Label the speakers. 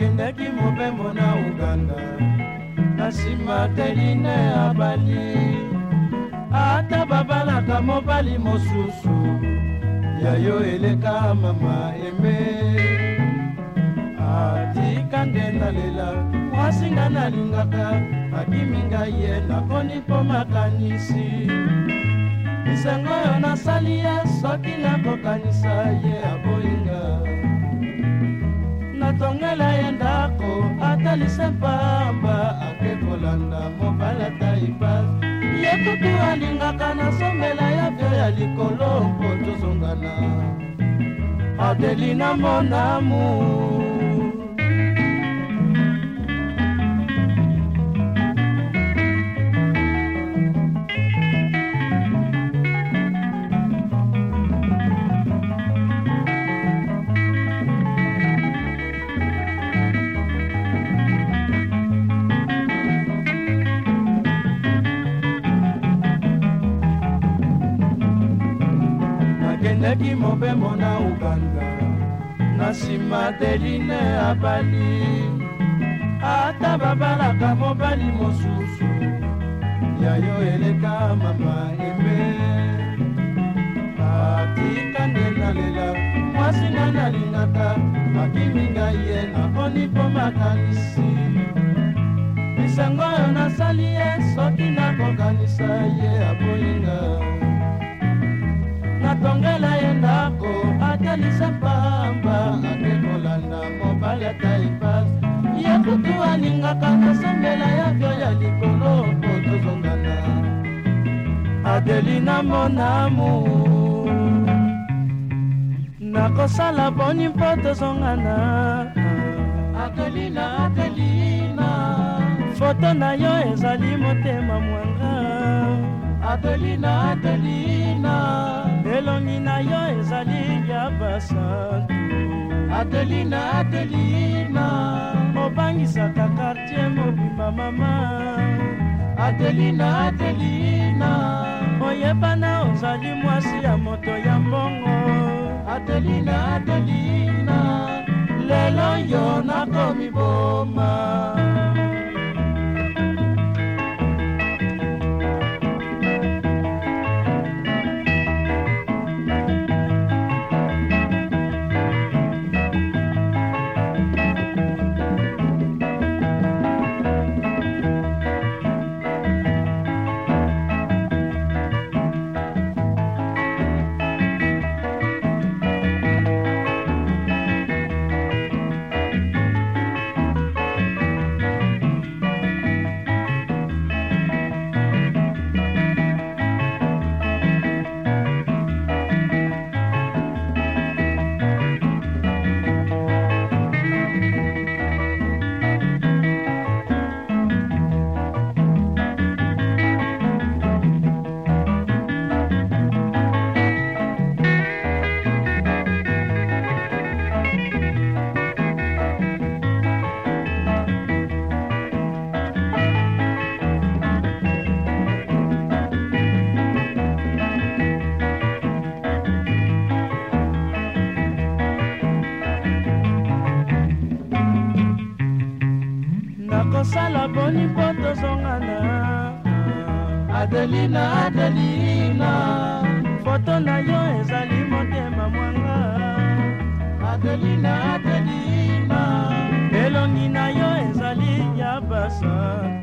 Speaker 1: akendaki mobembo na uganda na nsima teline abali ata babanaka mobali mosusu yayo eleka mama eme atika nde nalela mwasi nga nalingaka akimi ngai ye naponi mpo makanisi lisango oyo nasali ye soki nakokanisa ye aboyinga tongela ye ndako atalisa pamba ake kolanda mobala taibas ye kutu alingaka nasomela ya vio ya likolo mpo tozongana adelina monamu aleki mobembo na uganga na nsima deline abali ata babalaka mobali mosusu yayo eleka mama ebe atikandela lela mwasi nga nalingaka akimi ngai ye naponi mpo makanisi bisango oyo nasali ye soki nakokanisa ye aboyinga kutu alingaka kosambela yavyo ya likolo po tozongana adelina monamu nakosala boni mpo tozongana adelina adelina foto na yo ezali motema mwanga adelina adelina elongi na yo ezali ya basantu adelina adelina etangisaka kartie mobimba mama adelina adelina oyebana ozali mwasi ya moto ya mbongo adelina adelina lelo yo nakomi boma kosala boni mpo tozongana adelina adelina foto na yo ezali motema mwanga adelina adelina elongi na yo ezali ya basa